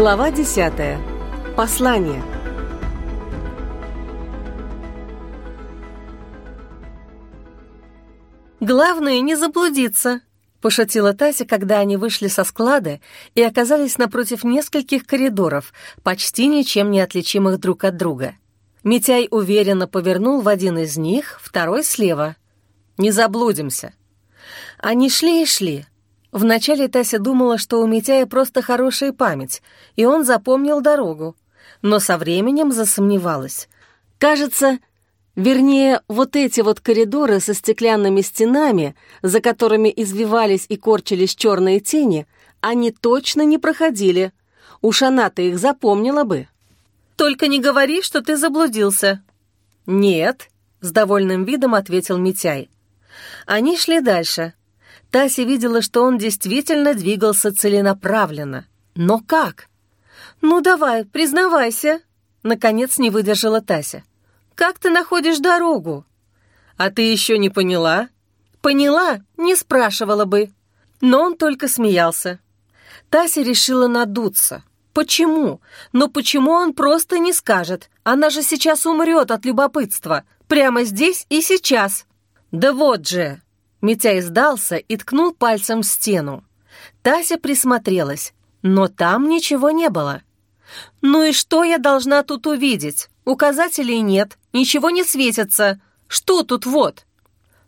Глава 10. Послание. «Главное не заблудиться», — пошутила Тася, когда они вышли со склада и оказались напротив нескольких коридоров, почти ничем не отличимых друг от друга. Митяй уверенно повернул в один из них, второй слева. «Не заблудимся». Они шли и шли. Вначале Тася думала, что у Митяя просто хорошая память, и он запомнил дорогу, но со временем засомневалась. Кажется, вернее, вот эти вот коридоры со стеклянными стенами, за которыми извивались и корчились черные тени, они точно не проходили. Уж она-то их запомнила бы. «Только не говори, что ты заблудился». «Нет», — с довольным видом ответил Митяй. Они шли дальше — Тася видела, что он действительно двигался целенаправленно. Но как? «Ну давай, признавайся!» Наконец не выдержала Тася. «Как ты находишь дорогу?» «А ты еще не поняла?» «Поняла, не спрашивала бы». Но он только смеялся. Тася решила надуться. Почему? Но почему он просто не скажет? Она же сейчас умрет от любопытства. Прямо здесь и сейчас. Да вот же! Митяй сдался и ткнул пальцем в стену. Тася присмотрелась, но там ничего не было. «Ну и что я должна тут увидеть? Указателей нет, ничего не светится. Что тут вот?»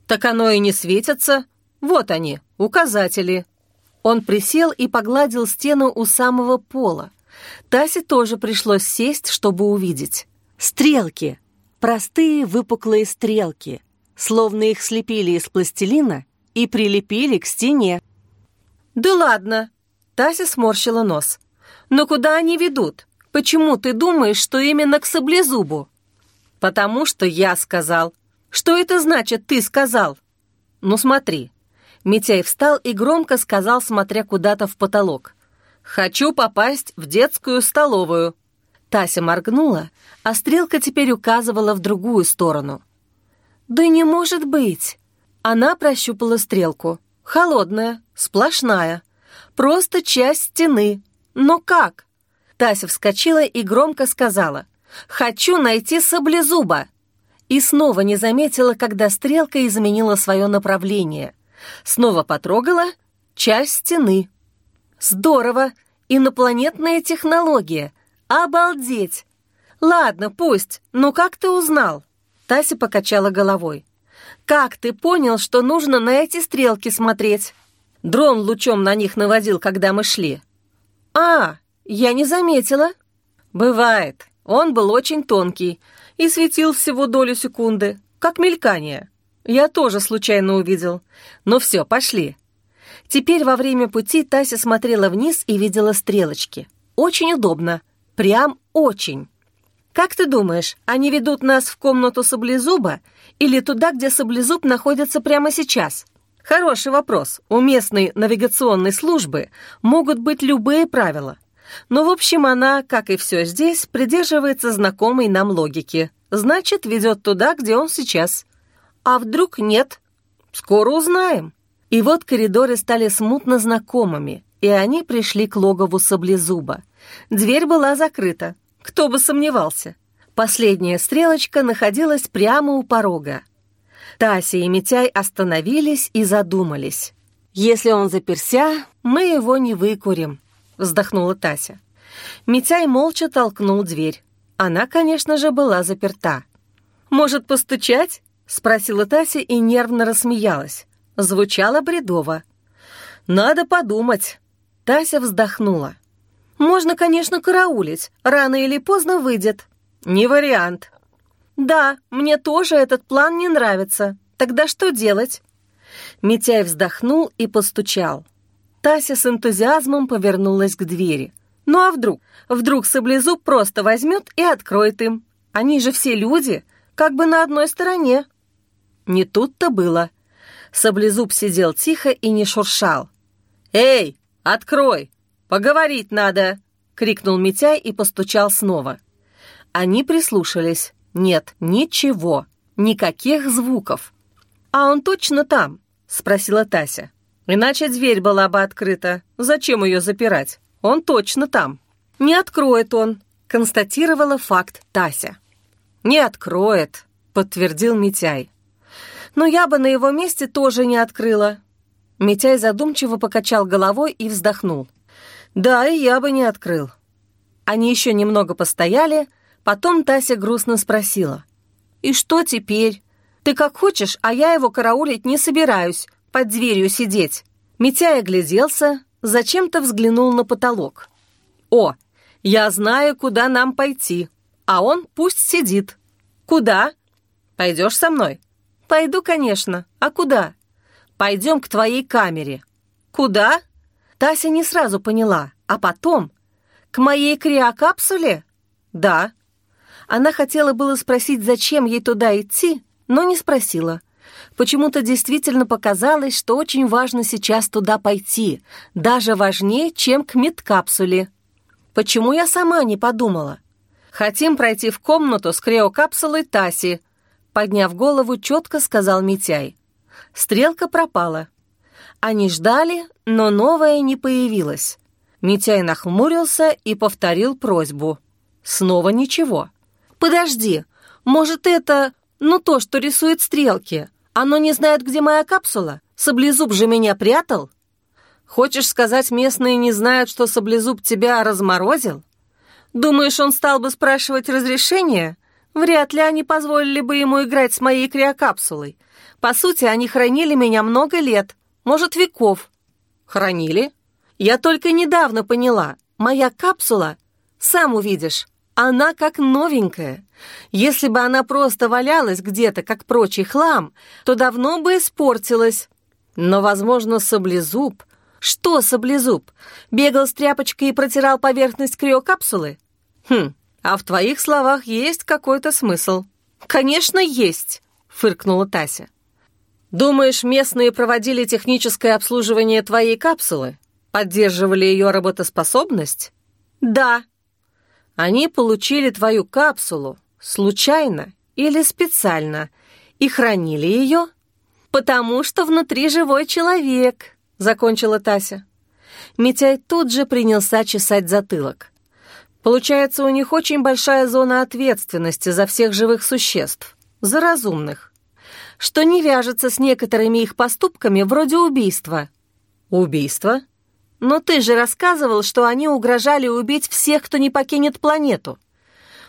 «Так оно и не светится. Вот они, указатели». Он присел и погладил стену у самого пола. Тасе тоже пришлось сесть, чтобы увидеть. Стрелки. Простые выпуклые стрелки — словно их слепили из пластилина и прилепили к стене. «Да ладно!» — Тася сморщила нос. «Но куда они ведут? Почему ты думаешь, что именно к саблезубу?» «Потому что я сказал». «Что это значит, ты сказал?» «Ну смотри». Митяй встал и громко сказал, смотря куда-то в потолок. «Хочу попасть в детскую столовую». Тася моргнула, а стрелка теперь указывала в другую сторону — «Да не может быть!» Она прощупала стрелку. Холодная, сплошная. Просто часть стены. Но как? Тася вскочила и громко сказала. «Хочу найти саблезуба!» И снова не заметила, когда стрелка изменила свое направление. Снова потрогала часть стены. «Здорово! Инопланетная технология! Обалдеть! Ладно, пусть, но как ты узнал?» Тася покачала головой. «Как ты понял, что нужно на эти стрелки смотреть?» Дрон лучом на них наводил, когда мы шли. «А, я не заметила». «Бывает. Он был очень тонкий и светил всего долю секунды, как мелькание. Я тоже случайно увидел. Но все, пошли». Теперь во время пути Тася смотрела вниз и видела стрелочки. Очень удобно. Прям очень. «Как ты думаешь, они ведут нас в комнату саблезуба или туда, где саблезуб находится прямо сейчас?» Хороший вопрос. У местной навигационной службы могут быть любые правила. Но, в общем, она, как и все здесь, придерживается знакомой нам логики. Значит, ведет туда, где он сейчас. А вдруг нет? Скоро узнаем. И вот коридоры стали смутно знакомыми, и они пришли к логову саблезуба. Дверь была закрыта. Кто бы сомневался. Последняя стрелочка находилась прямо у порога. Тася и Митяй остановились и задумались. «Если он заперся, мы его не выкурим», — вздохнула Тася. Митяй молча толкнул дверь. Она, конечно же, была заперта. «Может, постучать?» — спросила Тася и нервно рассмеялась. Звучало бредово. «Надо подумать». Тася вздохнула. Можно, конечно, караулить. Рано или поздно выйдет. Не вариант. Да, мне тоже этот план не нравится. Тогда что делать? Митяй вздохнул и постучал. Тася с энтузиазмом повернулась к двери. Ну а вдруг? Вдруг Саблезуб просто возьмет и откроет им. Они же все люди, как бы на одной стороне. Не тут-то было. Саблезуб сидел тихо и не шуршал. «Эй, открой!» «Поговорить надо!» — крикнул Митяй и постучал снова. Они прислушались. Нет, ничего, никаких звуков. «А он точно там?» — спросила Тася. «Иначе дверь была бы открыта. Зачем ее запирать? Он точно там». «Не откроет он», — констатировала факт Тася. «Не откроет», — подтвердил Митяй. «Но я бы на его месте тоже не открыла». Митяй задумчиво покачал головой и вздохнул. «Да, и я бы не открыл». Они еще немного постояли, потом Тася грустно спросила. «И что теперь? Ты как хочешь, а я его караулить не собираюсь, под дверью сидеть». Митяй огляделся, зачем-то взглянул на потолок. «О, я знаю, куда нам пойти, а он пусть сидит». «Куда?» «Пойдешь со мной?» «Пойду, конечно. А куда?» «Пойдем к твоей камере». «Куда?» Тася не сразу поняла, а потом... «К моей криокапсуле?» «Да». Она хотела было спросить, зачем ей туда идти, но не спросила. Почему-то действительно показалось, что очень важно сейчас туда пойти, даже важнее, чем к медкапсуле. Почему я сама не подумала? Хотим пройти в комнату с криокапсулой Таси», подняв голову, четко сказал Митяй. Стрелка пропала. Они ждали, но новая не появилась. Митяй нахмурился и повторил просьбу. Снова ничего. «Подожди, может, это, ну то, что рисует стрелки, оно не знает, где моя капсула? Саблезуб же меня прятал?» «Хочешь сказать, местные не знают, что Саблезуб тебя разморозил?» Думаешь, он стал бы спрашивать разрешения? Вряд ли они позволили бы ему играть с моей криокапсулой. По сути, они хранили меня много лет, может, веков. Хранили? Я только недавно поняла. Моя капсула, сам увидишь, она как новенькая. Если бы она просто валялась где-то, как прочий хлам, то давно бы испортилась. Но, возможно, саблезуб... Что саблезуб? Бегал с тряпочкой и протирал поверхность криокапсулы? «Хм, а в твоих словах есть какой-то смысл». «Конечно, есть», — фыркнула Тася. «Думаешь, местные проводили техническое обслуживание твоей капсулы? Поддерживали ее работоспособность?» «Да». «Они получили твою капсулу случайно или специально и хранили ее?» «Потому что внутри живой человек», — закончила Тася. Митяй тут же принялся чесать затылок. Получается, у них очень большая зона ответственности за всех живых существ, за разумных, что не вяжется с некоторыми их поступками вроде убийства. Убийство? Но ты же рассказывал, что они угрожали убить всех, кто не покинет планету.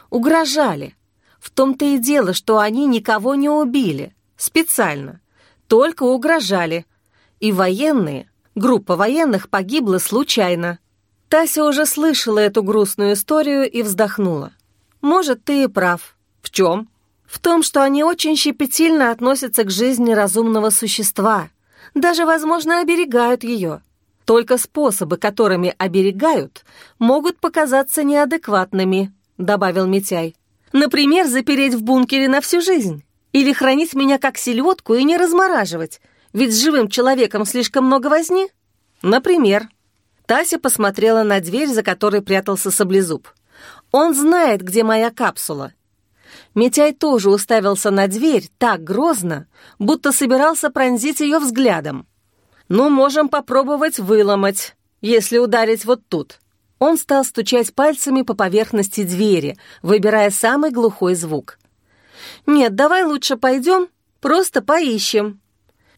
Угрожали. В том-то и дело, что они никого не убили. Специально. Только угрожали. И военные, группа военных погибла случайно. Тася уже слышала эту грустную историю и вздохнула. «Может, ты и прав. В чем?» «В том, что они очень щепетильно относятся к жизни разумного существа. Даже, возможно, оберегают ее. Только способы, которыми оберегают, могут показаться неадекватными», — добавил Митяй. «Например, запереть в бункере на всю жизнь. Или хранить меня как селедку и не размораживать, ведь с живым человеком слишком много возни. Например». Тася посмотрела на дверь, за которой прятался саблезуб. «Он знает, где моя капсула». Митяй тоже уставился на дверь так грозно, будто собирался пронзить ее взглядом. «Ну, можем попробовать выломать, если ударить вот тут». Он стал стучать пальцами по поверхности двери, выбирая самый глухой звук. «Нет, давай лучше пойдем, просто поищем.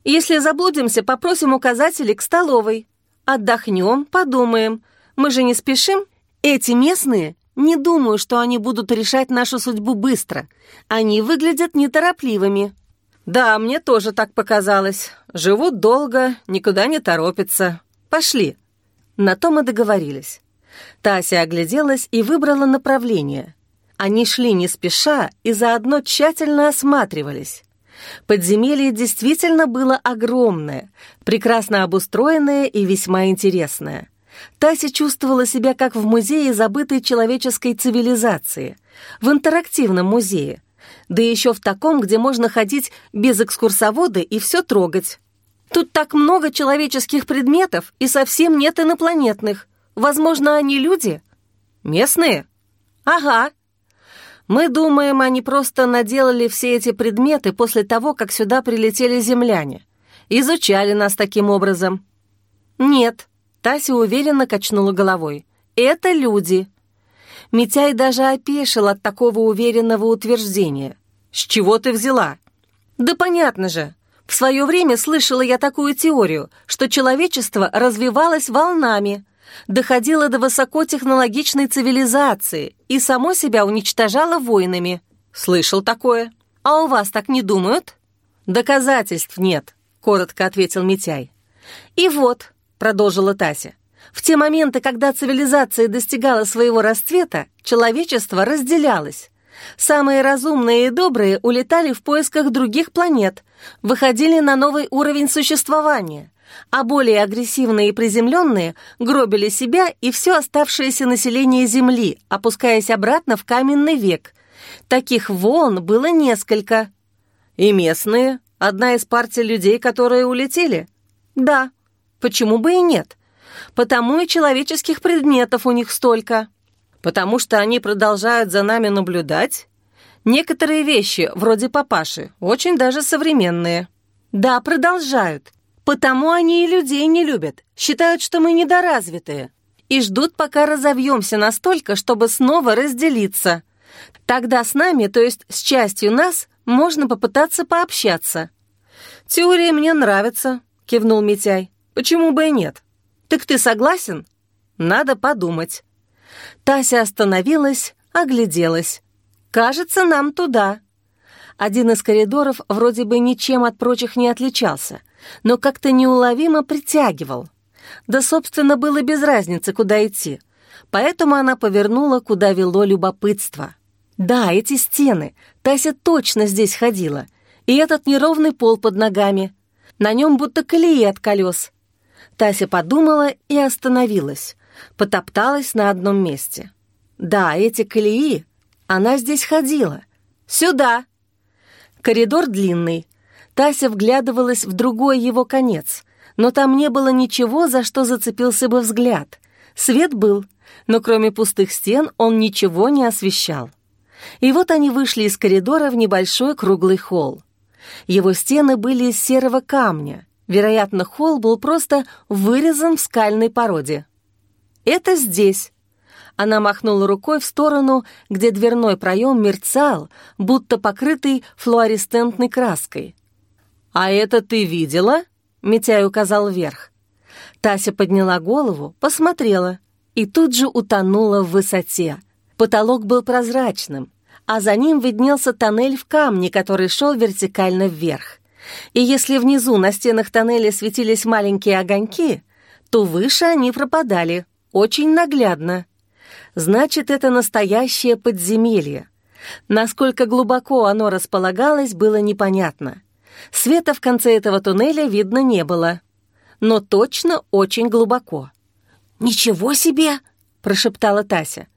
Если заблудимся, попросим указатели к столовой. Отдохнем, подумаем. Мы же не спешим. Эти местные, не думаю, что они будут решать нашу судьбу быстро. Они выглядят неторопливыми. Да, мне тоже так показалось. Живут долго, никуда не торопятся. Пошли. На то мы договорились. Тася огляделась и выбрала направление. Они шли не спеша и заодно тщательно осматривались. Подземелье действительно было огромное, прекрасно обустроенное и весьма интересное. Тася чувствовала себя как в музее забытой человеческой цивилизации, в интерактивном музее, да еще в таком, где можно ходить без экскурсовода и все трогать. Тут так много человеческих предметов и совсем нет инопланетных. Возможно, они люди? Местные? Ага, мы думаем, они просто наделали все эти предметы после того, как сюда прилетели земляне. Изучали нас таким образом. Нет, Тася уверенно качнула головой. Это люди. Митяй даже опешил от такого уверенного утверждения. «С чего ты взяла?» «Да понятно же. В свое время слышала я такую теорию, что человечество развивалось волнами, доходило до высокотехнологичной цивилизации и само себя уничтожало войнами. Слышал такое. А у вас так не думают? Доказательств нет, коротко ответил Митяй. И вот, продолжила Тася, в те моменты, когда цивилизация достигала своего расцвета, человечество разделялось. Самые разумные и добрые улетали в поисках других планет, выходили на новый уровень существования, а более агрессивные и приземленные гробили себя и все оставшееся население Земли, опускаясь обратно в каменный век. Таких волн было несколько. И местные? Одна из партий людей, которые улетели? Да. Почему бы и нет? Потому и человеческих предметов у них столько. Потому что они продолжают за нами наблюдать? Некоторые вещи, вроде папаши, очень даже современные. Да, продолжают. Потому они и людей не любят, считают, что мы недоразвитые. И ждут, пока разовьемся настолько, чтобы снова разделиться. Тогда с нами, то есть с частью нас, можно попытаться пообщаться. «Теория мне нравится», — кивнул Митяй. «Почему бы и нет? Так ты согласен?» «Надо подумать». Тася остановилась, огляделась. «Кажется, нам туда». Один из коридоров вроде бы ничем от прочих не отличался, но как-то неуловимо притягивал. Да, собственно, было без разницы, куда идти. Поэтому она повернула, куда вело любопытство. Да, эти стены. Тася точно здесь ходила. И этот неровный пол под ногами. На нем будто колеи от колес. Тася подумала и остановилась потопталась на одном месте. Да, эти колеи. Она здесь ходила. Сюда. Коридор длинный. Тася вглядывалась в другой его конец, но там не было ничего, за что зацепился бы взгляд. Свет был, но кроме пустых стен он ничего не освещал. И вот они вышли из коридора в небольшой круглый холл. Его стены были из серого камня. Вероятно, холл был просто вырезан в скальной породе. «Это здесь». Она махнула рукой в сторону, где дверной проем мерцал, будто покрытый флуоресцентной краской. «А это ты видела?» — Митяй указал вверх. Тася подняла голову, посмотрела и тут же утонула в высоте. Потолок был прозрачным, а за ним виднелся тоннель в камне, который шел вертикально вверх. И если внизу на стенах тоннеля светились маленькие огоньки, то выше они пропадали, очень наглядно. Значит, это настоящее подземелье. Насколько глубоко оно располагалось, было непонятно. Света в конце этого туннеля видно не было. Но точно очень глубоко. «Ничего себе!» — прошептала Тася.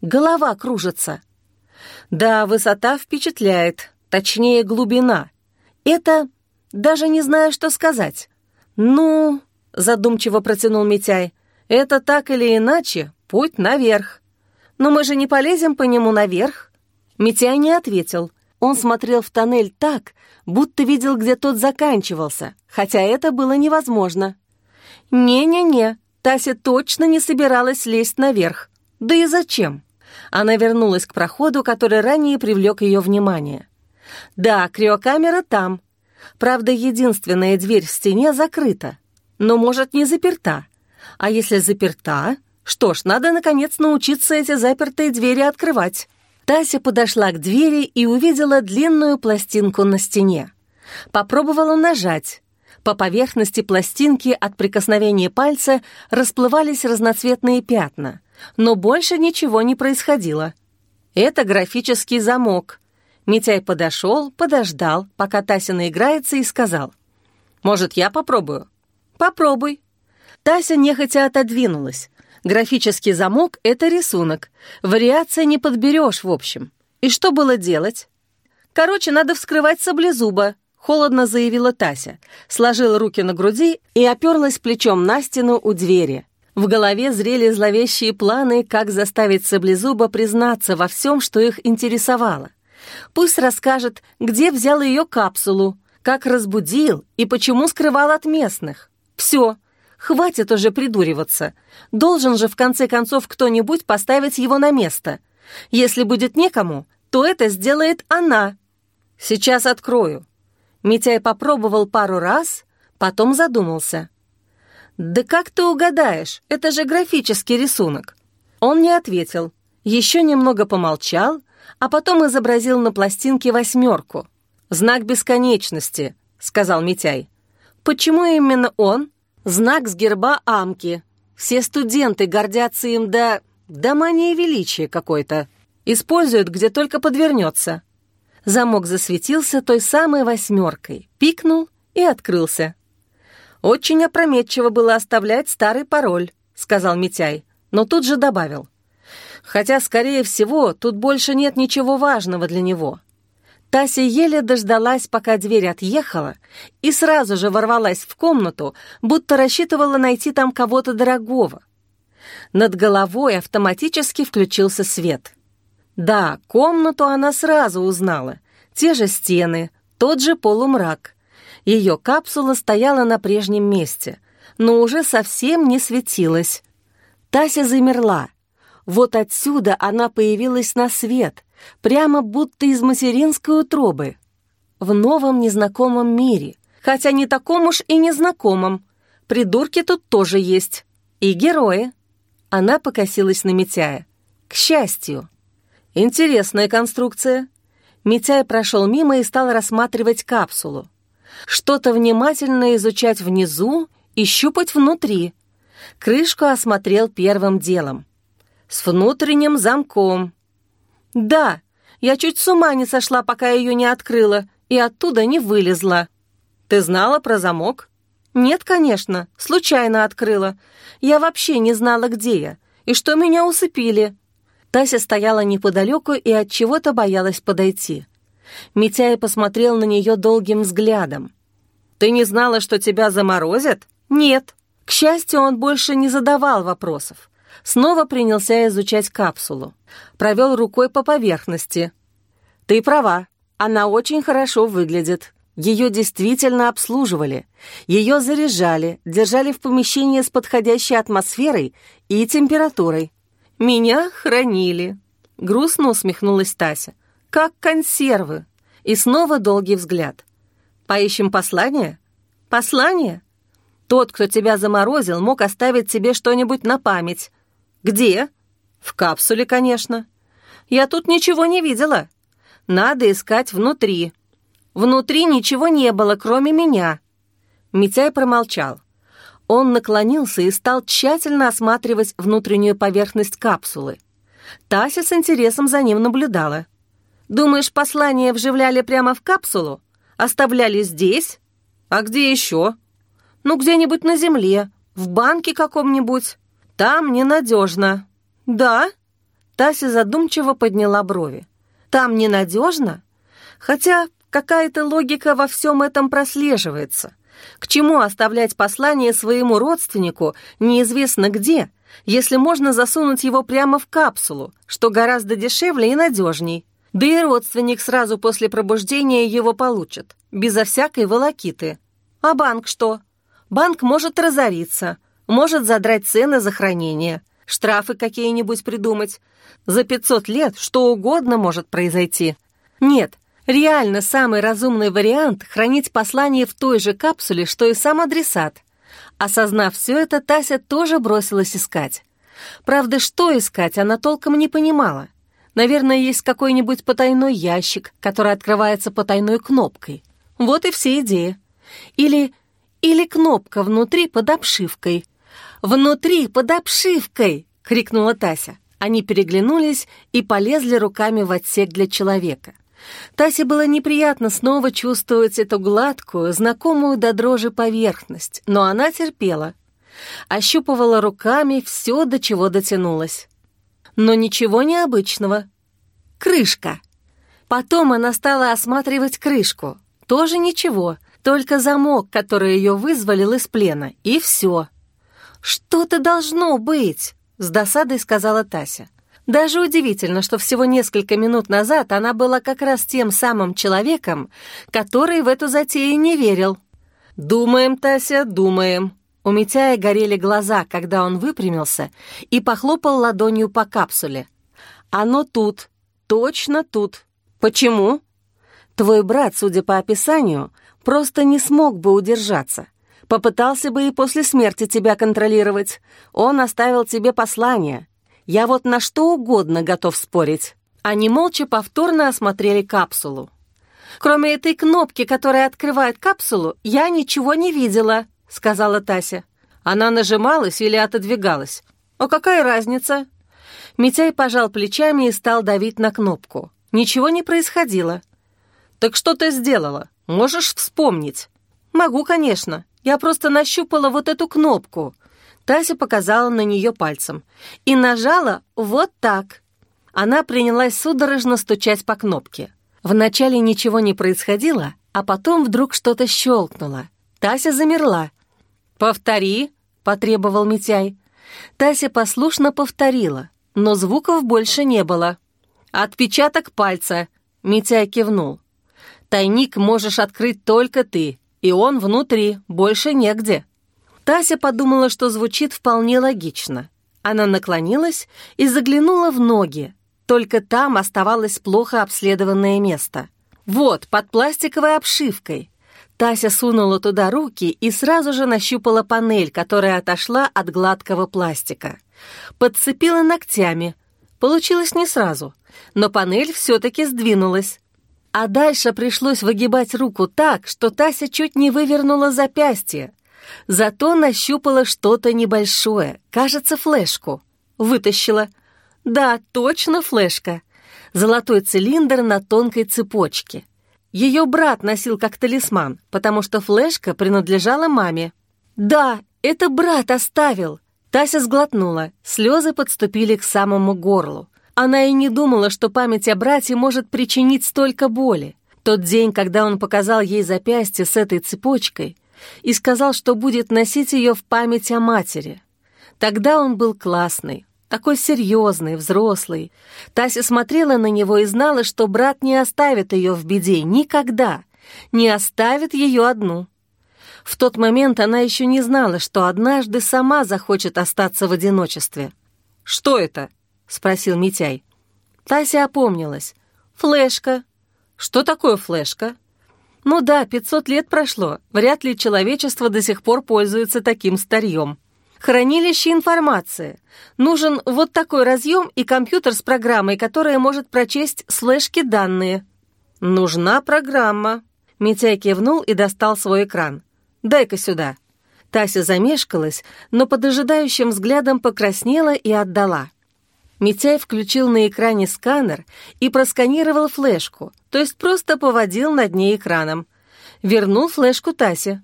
«Голова кружится». «Да, высота впечатляет, точнее, глубина. Это... даже не знаю, что сказать. Ну...» — задумчиво протянул Митяй. Это так или иначе путь наверх. Но мы же не полезем по нему наверх. Митяй не ответил. Он смотрел в тоннель так, будто видел, где тот заканчивался, хотя это было невозможно. «Не-не-не, Тася точно не собиралась лезть наверх. Да и зачем?» Она вернулась к проходу, который ранее привлек ее внимание. «Да, криокамера там. Правда, единственная дверь в стене закрыта, но, может, не заперта. А если заперта? Что ж, надо, наконец, научиться эти запертые двери открывать. Тася подошла к двери и увидела длинную пластинку на стене. Попробовала нажать. По поверхности пластинки от прикосновения пальца расплывались разноцветные пятна, но больше ничего не происходило. Это графический замок. Митяй подошел, подождал, пока Тася наиграется, и сказал. «Может, я попробую?» «Попробуй», Тася нехотя отодвинулась. Графический замок — это рисунок. Вариация не подберешь, в общем. И что было делать? Короче, надо вскрывать саблезуба, холодно заявила Тася, сложила руки на груди и оперлась плечом на стену у двери. В голове зрели зловещие планы, как заставить саблезуба признаться во всем, что их интересовало. Пусть расскажет, где взял ее капсулу, как разбудил и почему скрывал от местных. Все, Хватит уже придуриваться. Должен же в конце концов кто-нибудь поставить его на место. Если будет некому, то это сделает она. Сейчас открою. Митяй попробовал пару раз, потом задумался. «Да как ты угадаешь? Это же графический рисунок». Он не ответил, еще немного помолчал, а потом изобразил на пластинке восьмерку. «Знак бесконечности», — сказал Митяй. «Почему именно он?» «Знак с герба Амки. Все студенты гордятся им до... до мании величия какой-то. Используют, где только подвернется». Замок засветился той самой восьмеркой, пикнул и открылся. «Очень опрометчиво было оставлять старый пароль», — сказал Митяй, но тут же добавил. «Хотя, скорее всего, тут больше нет ничего важного для него. Тася еле дождалась, пока дверь отъехала, и сразу же ворвалась в комнату, будто рассчитывала найти там кого-то дорогого. Над головой автоматически включился свет. Да, комнату она сразу узнала. Те же стены, тот же полумрак. Ее капсула стояла на прежнем месте, но уже совсем не светилась. Тася замерла. Вот отсюда она появилась на свет, прямо будто из материнской утробы. В новом незнакомом мире, хотя не таком уж и незнакомом. Придурки тут тоже есть. И герои. Она покосилась на Митяя. К счастью. Интересная конструкция. Митяй прошел мимо и стал рассматривать капсулу. Что-то внимательно изучать внизу и щупать внутри. Крышку осмотрел первым делом. С внутренним замком, «Да, я чуть с ума не сошла, пока ее не открыла, и оттуда не вылезла». «Ты знала про замок?» «Нет, конечно, случайно открыла. Я вообще не знала, где я, и что меня усыпили». Тася стояла неподалеку и от чего-то боялась подойти. Митяй посмотрел на нее долгим взглядом. «Ты не знала, что тебя заморозят?» «Нет». К счастью, он больше не задавал вопросов. Снова принялся изучать капсулу провел рукой по поверхности. «Ты права, она очень хорошо выглядит. Ее действительно обслуживали. Ее заряжали, держали в помещении с подходящей атмосферой и температурой. Меня хранили». Грустно усмехнулась Тася. «Как консервы». И снова долгий взгляд. «Поищем послание?» «Послание?» «Тот, кто тебя заморозил, мог оставить тебе что-нибудь на память». «Где?» «В капсуле, конечно». «Я тут ничего не видела. Надо искать внутри». «Внутри ничего не было, кроме меня». Митяй промолчал. Он наклонился и стал тщательно осматривать внутреннюю поверхность капсулы. Тася с интересом за ним наблюдала. «Думаешь, послание вживляли прямо в капсулу? Оставляли здесь? А где еще?» «Ну, где-нибудь на земле, в банке каком-нибудь. Там ненадежно». «Да?» Тася задумчиво подняла брови. «Там ненадежно? Хотя какая-то логика во всем этом прослеживается. К чему оставлять послание своему родственнику неизвестно где, если можно засунуть его прямо в капсулу, что гораздо дешевле и надежней? Да и родственник сразу после пробуждения его получит, безо всякой волокиты. А банк что? Банк может разориться, может задрать цены за хранение – штрафы какие-нибудь придумать. За 500 лет что угодно может произойти. Нет, реально самый разумный вариант — хранить послание в той же капсуле, что и сам адресат. Осознав все это, Тася тоже бросилась искать. Правда, что искать, она толком не понимала. Наверное, есть какой-нибудь потайной ящик, который открывается потайной кнопкой. Вот и все идеи. Или... или кнопка внутри под обшивкой — «Внутри, под обшивкой!» — крикнула Тася. Они переглянулись и полезли руками в отсек для человека. Тасе было неприятно снова чувствовать эту гладкую, знакомую до дрожи поверхность, но она терпела. Ощупывала руками все, до чего дотянулась. Но ничего необычного. Крышка. Потом она стала осматривать крышку. Тоже ничего, только замок, который ее вызволил из плена, и все. «Что-то должно быть!» — с досадой сказала Тася. Даже удивительно, что всего несколько минут назад она была как раз тем самым человеком, который в эту затею не верил. «Думаем, Тася, думаем. У Митяя горели глаза, когда он выпрямился и похлопал ладонью по капсуле. «Оно тут, точно тут. Почему?» «Твой брат, судя по описанию, просто не смог бы удержаться. Попытался бы и после смерти тебя контролировать. Он оставил тебе послание. Я вот на что угодно готов спорить». Они молча повторно осмотрели капсулу. «Кроме этой кнопки, которая открывает капсулу, я ничего не видела», — сказала Тася. Она нажималась или отодвигалась. «А какая разница?» Митяй пожал плечами и стал давить на кнопку. Ничего не происходило. «Так что ты сделала? Можешь вспомнить?» «Могу, конечно. Я просто нащупала вот эту кнопку». Тася показала на нее пальцем. «И нажала вот так». Она принялась судорожно стучать по кнопке. Вначале ничего не происходило, а потом вдруг что-то щелкнуло. Тася замерла. «Повтори», — потребовал Митяй. Тася послушно повторила, но звуков больше не было. «Отпечаток пальца», — Митяй кивнул. «Тайник можешь открыть только ты, и он внутри, больше негде». Тася подумала, что звучит вполне логично. Она наклонилась и заглянула в ноги. Только там оставалось плохо обследованное место. Вот, под пластиковой обшивкой. Тася сунула туда руки и сразу же нащупала панель, которая отошла от гладкого пластика. Подцепила ногтями. Получилось не сразу, но панель все-таки сдвинулась. А дальше пришлось выгибать руку так, что Тася чуть не вывернула запястье. Зато нащупала что-то небольшое, кажется, флешку. Вытащила. Да, точно флешка. Золотой цилиндр на тонкой цепочке. Ее брат носил как талисман, потому что флешка принадлежала маме. «Да, это брат оставил!» Тася сглотнула, слезы подступили к самому горлу. Она и не думала, что память о брате может причинить столько боли. Тот день, когда он показал ей запястье с этой цепочкой и сказал, что будет носить ее в память о матери. Тогда он был классный, такой серьезный, взрослый. Тася смотрела на него и знала, что брат не оставит ее в беде никогда, не оставит ее одну. В тот момент она еще не знала, что однажды сама захочет остаться в одиночестве. «Что это?» — спросил Митяй. Тася опомнилась. «Флешка». «Что такое флешка?» «Ну да, 500 лет прошло. Вряд ли человечество до сих пор пользуется таким старьем». Хранилище информации. Нужен вот такой разъем и компьютер с программой, которая может прочесть с флешки данные. Нужна программа. Митяй кивнул и достал свой экран. Дай-ка сюда. Тася замешкалась, но под ожидающим взглядом покраснела и отдала. Митяй включил на экране сканер и просканировал флешку, то есть просто поводил над ней экраном. Вернул флешку Тасе.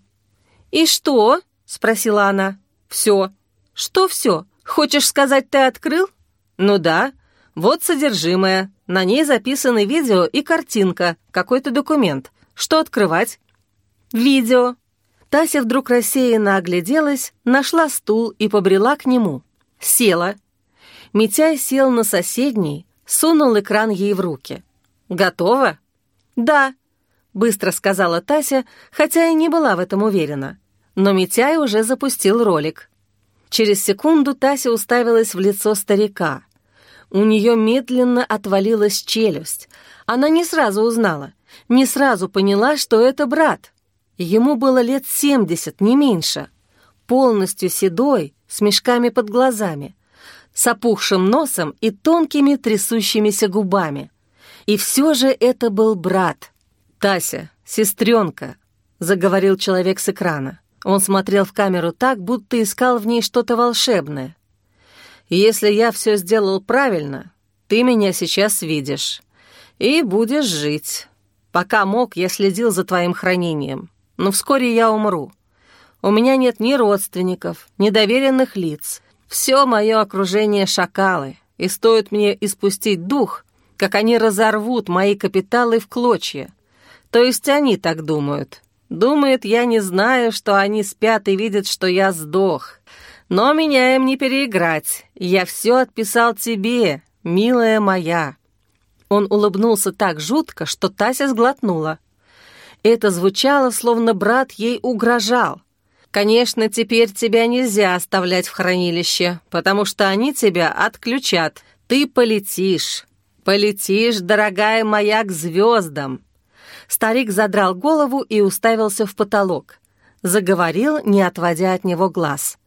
«И что?» — спросила она. «Все». «Что все? Хочешь сказать, ты открыл?» «Ну да. Вот содержимое. На ней записаны видео и картинка, какой-то документ. Что открывать?» «Видео». Тася вдруг рассеянно огляделась, нашла стул и побрела к нему. Села. Митяй сел на соседний, сунул экран ей в руки. «Готово?» «Да», — быстро сказала Тася, хотя и не была в этом уверена но Митяй уже запустил ролик. Через секунду Тася уставилась в лицо старика. У нее медленно отвалилась челюсть. Она не сразу узнала, не сразу поняла, что это брат. Ему было лет семьдесят, не меньше. Полностью седой, с мешками под глазами, с опухшим носом и тонкими трясущимися губами. И все же это был брат. «Тася, сестренка», — заговорил человек с экрана. Он смотрел в камеру так, будто искал в ней что-то волшебное. «Если я все сделал правильно, ты меня сейчас видишь. И будешь жить. Пока мог, я следил за твоим хранением. Но вскоре я умру. У меня нет ни родственников, ни доверенных лиц. Все мое окружение — шакалы. И стоит мне испустить дух, как они разорвут мои капиталы в клочья. То есть они так думают. Думает, я не знаю, что они спят и видят, что я сдох. Но меня им не переиграть. Я все отписал тебе, милая моя». Он улыбнулся так жутко, что Тася сглотнула. Это звучало, словно брат ей угрожал. Конечно, теперь тебя нельзя оставлять в хранилище, потому что они тебя отключат. Ты полетишь. Полетишь, дорогая моя, к звездам. Старик задрал голову и уставился в потолок. Заговорил, не отводя от него глаз.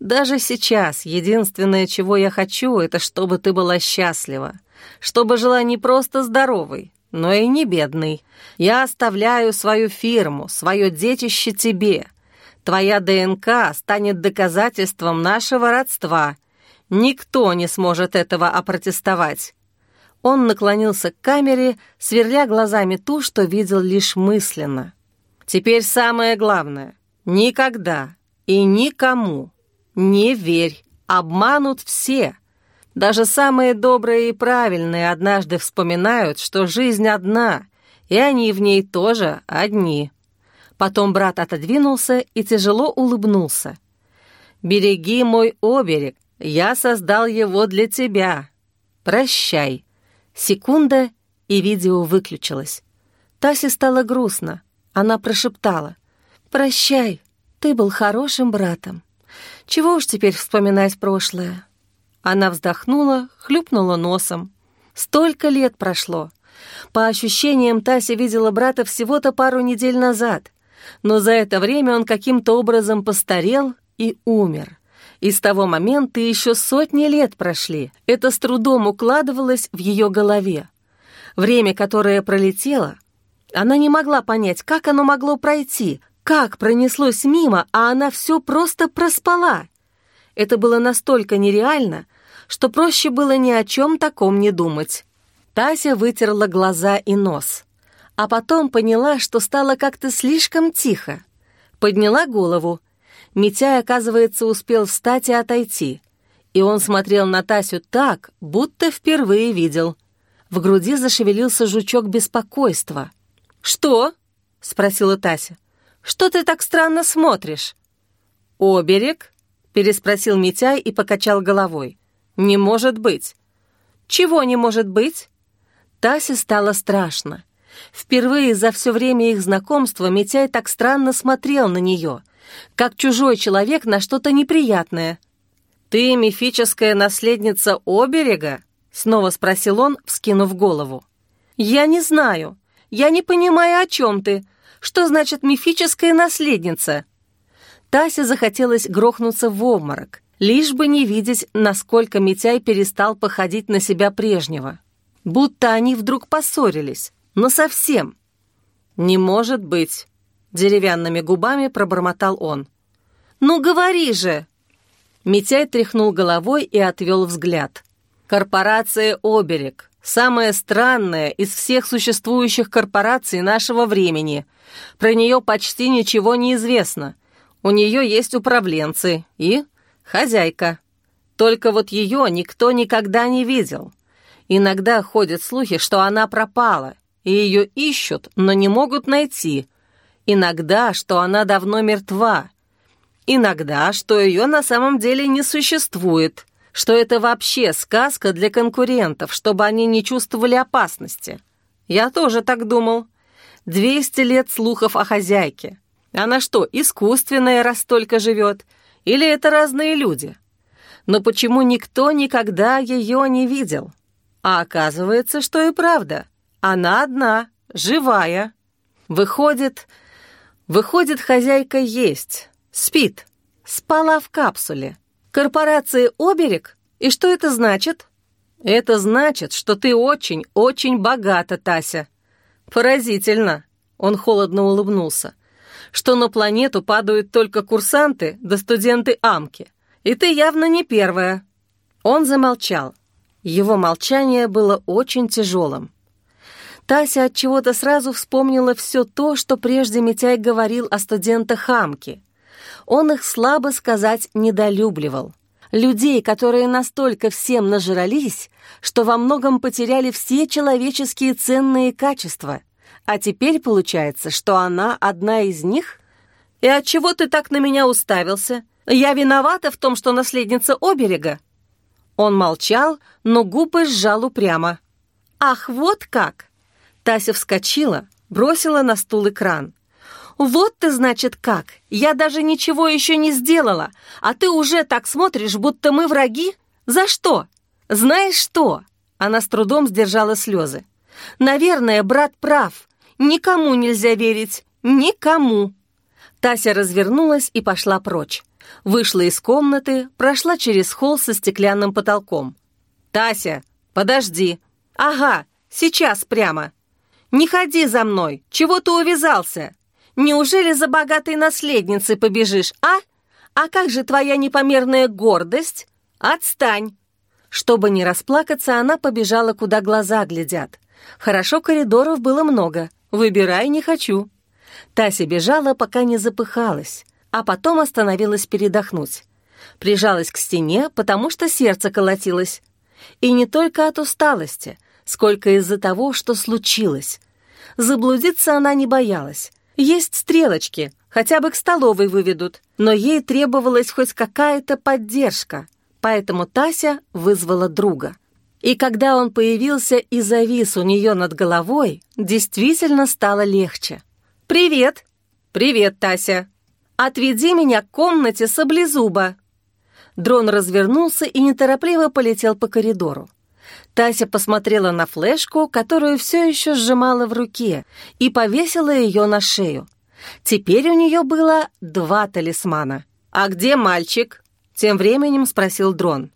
«Даже сейчас единственное, чего я хочу, это чтобы ты была счастлива. Чтобы жила не просто здоровой, но и не бедной. Я оставляю свою фирму, свое детище тебе. Твоя ДНК станет доказательством нашего родства. Никто не сможет этого опротестовать. Он наклонился к камере, сверля глазами ту, что видел лишь мысленно. «Теперь самое главное. Никогда и никому не верь. Обманут все. Даже самые добрые и правильные однажды вспоминают, что жизнь одна, и они в ней тоже одни». Потом брат отодвинулся и тяжело улыбнулся. «Береги мой оберег, я создал его для тебя. Прощай». Секунда, и видео выключилось. Тасе стало грустно. Она прошептала. «Прощай, ты был хорошим братом. Чего уж теперь вспоминать прошлое?» Она вздохнула, хлюпнула носом. Столько лет прошло. По ощущениям, Тася видела брата всего-то пару недель назад, но за это время он каким-то образом постарел и умер. И с того момента еще сотни лет прошли. Это с трудом укладывалось в ее голове. Время, которое пролетело, она не могла понять, как оно могло пройти, как пронеслось мимо, а она все просто проспала. Это было настолько нереально, что проще было ни о чем таком не думать. Тася вытерла глаза и нос, а потом поняла, что стало как-то слишком тихо. Подняла голову Митяй, оказывается, успел встать и отойти. И он смотрел на Тасю так, будто впервые видел. В груди зашевелился жучок беспокойства. «Что?» — спросила Тася. «Что ты так странно смотришь?» «Оберег?» — переспросил Митяй и покачал головой. «Не может быть». «Чего не может быть?» Тасе стало страшно. Впервые за все время их знакомства Митяй так странно смотрел на нее — как чужой человек на что-то неприятное. «Ты мифическая наследница Оберега?» — снова спросил он, вскинув голову. «Я не знаю. Я не понимаю, о чем ты. Что значит мифическая наследница?» Тася захотелось грохнуться в обморок, лишь бы не видеть, насколько Митяй перестал походить на себя прежнего. Будто они вдруг поссорились, но совсем. «Не может быть», Деревянными губами пробормотал он. «Ну говори же!» Митяй тряхнул головой и отвел взгляд. «Корпорация «Оберег» — самая странная из всех существующих корпораций нашего времени. Про нее почти ничего не известно. У нее есть управленцы и хозяйка. Только вот ее никто никогда не видел. Иногда ходят слухи, что она пропала, и ее ищут, но не могут найти — Иногда, что она давно мертва. Иногда, что ее на самом деле не существует. Что это вообще сказка для конкурентов, чтобы они не чувствовали опасности. Я тоже так думал. Двести лет слухов о хозяйке. Она что, искусственная, раз столько живет? Или это разные люди? Но почему никто никогда ее не видел? А оказывается, что и правда. Она одна, живая. Выходит, Выходит, хозяйка есть, спит, спала в капсуле. Корпорации «Оберег»? И что это значит? Это значит, что ты очень-очень богата, Тася. Поразительно. Он холодно улыбнулся. Что на планету падают только курсанты да студенты Амки. И ты явно не первая. Он замолчал. Его молчание было очень тяжелым. Тася от чего-то сразу вспомнила все то, что прежде Митяй говорил о студентах Хамки. Он их, слабо сказать, недолюбливал. Людей, которые настолько всем нажрались, что во многом потеряли все человеческие ценные качества. А теперь получается, что она одна из них? И от чего ты так на меня уставился? Я виновата в том, что наследница оберега? Он молчал, но губы сжал упрямо. «Ах, вот как! Тася вскочила, бросила на стул экран. «Вот ты, значит, как! Я даже ничего еще не сделала, а ты уже так смотришь, будто мы враги? За что? Знаешь что?» Она с трудом сдержала слезы. «Наверное, брат прав. Никому нельзя верить. Никому!» Тася развернулась и пошла прочь. Вышла из комнаты, прошла через холл со стеклянным потолком. «Тася, подожди!» «Ага, сейчас прямо!» «Не ходи за мной! Чего ты увязался? Неужели за богатой наследницей побежишь, а? А как же твоя непомерная гордость? Отстань!» Чтобы не расплакаться, она побежала, куда глаза глядят. Хорошо, коридоров было много. Выбирай не хочу. Тася бежала, пока не запыхалась, а потом остановилась передохнуть. Прижалась к стене, потому что сердце колотилось. И не только от усталости, сколько из-за того, что случилось. Заблудиться она не боялась. Есть стрелочки, хотя бы к столовой выведут, но ей требовалась хоть какая-то поддержка, поэтому Тася вызвала друга. И когда он появился и завис у нее над головой, действительно стало легче. «Привет!» «Привет, Тася!» «Отведи меня к комнате саблезуба!» Дрон развернулся и неторопливо полетел по коридору. Тася посмотрела на флешку, которую все еще сжимала в руке, и повесила ее на шею. Теперь у нее было два талисмана. «А где мальчик?» — тем временем спросил Дрон.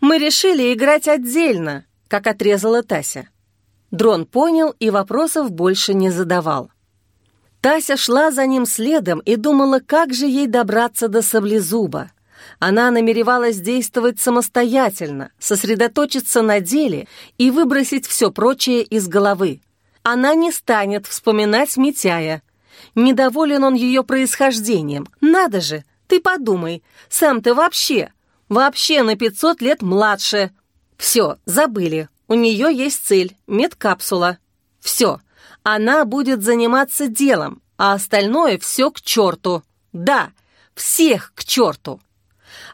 «Мы решили играть отдельно», — как отрезала Тася. Дрон понял и вопросов больше не задавал. Тася шла за ним следом и думала, как же ей добраться до саблезуба. Она намеревалась действовать самостоятельно, сосредоточиться на деле и выбросить все прочее из головы. Она не станет вспоминать Митяя. Недоволен он ее происхождением. Надо же, ты подумай, сам ты вообще, вообще на 500 лет младше. Все, забыли. У нее есть цель — медкапсула. Все, она будет заниматься делом, а остальное все к черту. Да, всех к черту.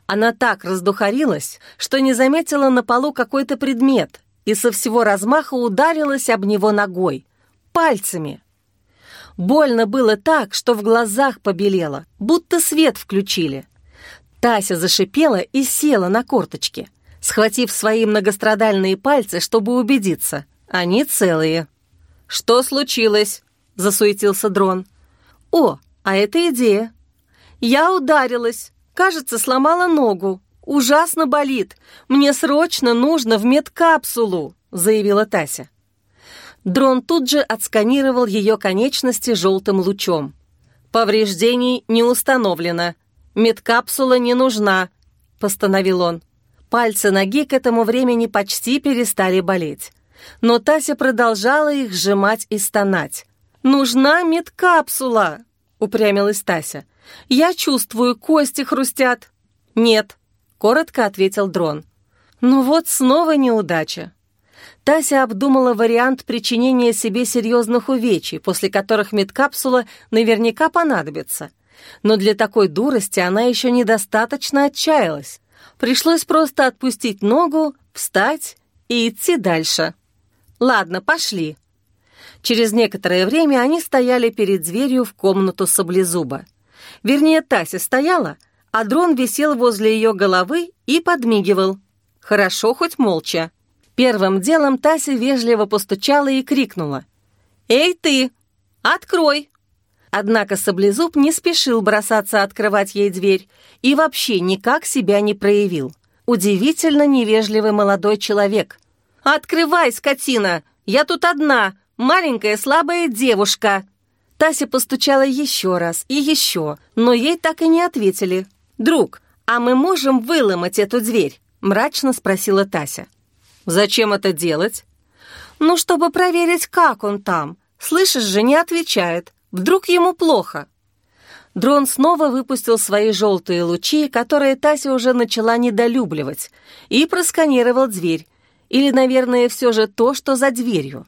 Она так раздухарилась, что не заметила на полу какой-то предмет и со всего размаха ударилась об него ногой, пальцами. Больно было так, что в глазах побелело, будто свет включили. Тася зашипела и села на корточки, схватив свои многострадальные пальцы, чтобы убедиться, они целые. «Что случилось?» — засуетился дрон. «О, а это идея!» «Я ударилась. Кажется, сломала ногу. Ужасно болит. Мне срочно нужно в медкапсулу», — заявила Тася. Дрон тут же отсканировал ее конечности желтым лучом. «Повреждений не установлено. Медкапсула не нужна», — постановил он. Пальцы ноги к этому времени почти перестали болеть но Тася продолжала их сжимать и стонать. «Нужна медкапсула!» — упрямилась Тася. «Я чувствую, кости хрустят». «Нет», — коротко ответил дрон. «Ну вот снова неудача». Тася обдумала вариант причинения себе серьезных увечий, после которых медкапсула наверняка понадобится. Но для такой дурости она еще недостаточно отчаялась. Пришлось просто отпустить ногу, встать и идти дальше. «Ладно, пошли». Через некоторое время они стояли перед дверью в комнату саблезуба. Вернее, Тася стояла, а дрон висел возле ее головы и подмигивал. Хорошо, хоть молча. Первым делом Тася вежливо постучала и крикнула. «Эй ты! Открой!» Однако Саблезуб не спешил бросаться открывать ей дверь и вообще никак себя не проявил. Удивительно невежливый молодой человек. «Открывай, скотина! Я тут одна, маленькая слабая девушка!» Тася постучала еще раз и еще, но ей так и не ответили. «Друг, а мы можем выломать эту дверь?» — мрачно спросила Тася. «Зачем это делать?» «Ну, чтобы проверить, как он там. Слышишь же, не отвечает. Вдруг ему плохо?» Дрон снова выпустил свои желтые лучи, которые Тася уже начала недолюбливать, и просканировал дверь, или, наверное, все же то, что за дверью?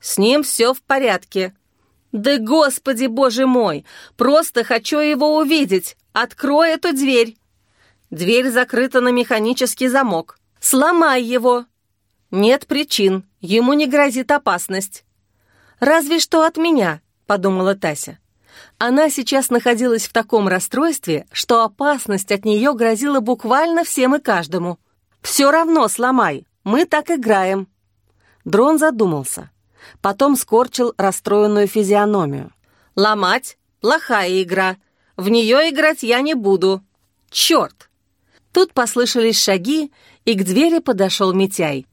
С ним все в порядке. Да господи, боже мой! Просто хочу его увидеть! Открой эту дверь! Дверь закрыта на механический замок. Сломай его! Нет причин, ему не грозит опасность. «Разве что от меня», — подумала Тася. Она сейчас находилась в таком расстройстве, что опасность от нее грозила буквально всем и каждому. «Все равно сломай, мы так играем». Дрон задумался. Потом скорчил расстроенную физиономию. «Ломать — плохая игра. В нее играть я не буду. Черт!» Тут послышались шаги, и к двери подошел Митяй.